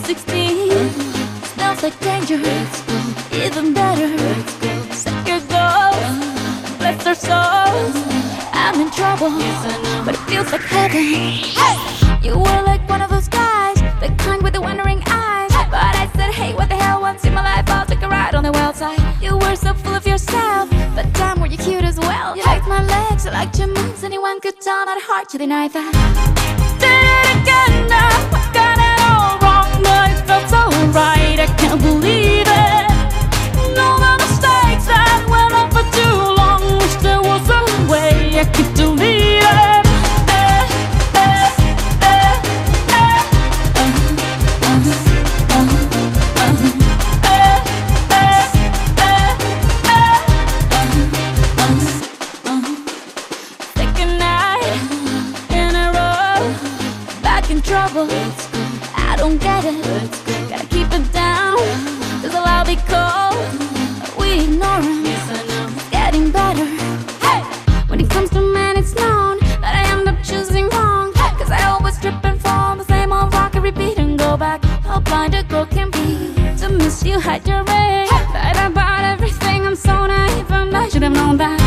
16. Smells like danger. Even better. Set your goals. Bless our souls. I'm in trouble, but it feels like heaven. Hey! You were like one of those guys, the kind with the wondering eyes. But I said, hey, what the hell? Once in my life, I'll take a ride on the wild side. You were so full of yourself, but damn, were you cute as well. You liked my legs, you liked your moves. Anyone could tell, not hard to deny that. Did it again now. Felt so right. I can't believe it. All the mistakes that went on for too long. Wish there was a way I could delete it. Eh, eh, eh. Uh, uh, uh, night in a row, back in trouble. I don't get it. Gotta keep it down, cause I'll be cold. We ignore him. It's getting better. Hey! When it comes to men, it's known that I end up choosing wrong. Cause I always trip and fall the same old rock, I repeat and go back. How blind a girl can be to miss you, hide your ring. Lied about everything, I'm so naive, and I should have known that.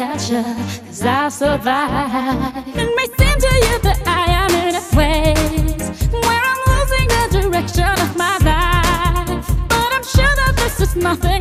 catch cause I survive. It may seem to you that I am in a place where I'm losing the direction of my life, but I'm sure that this is nothing.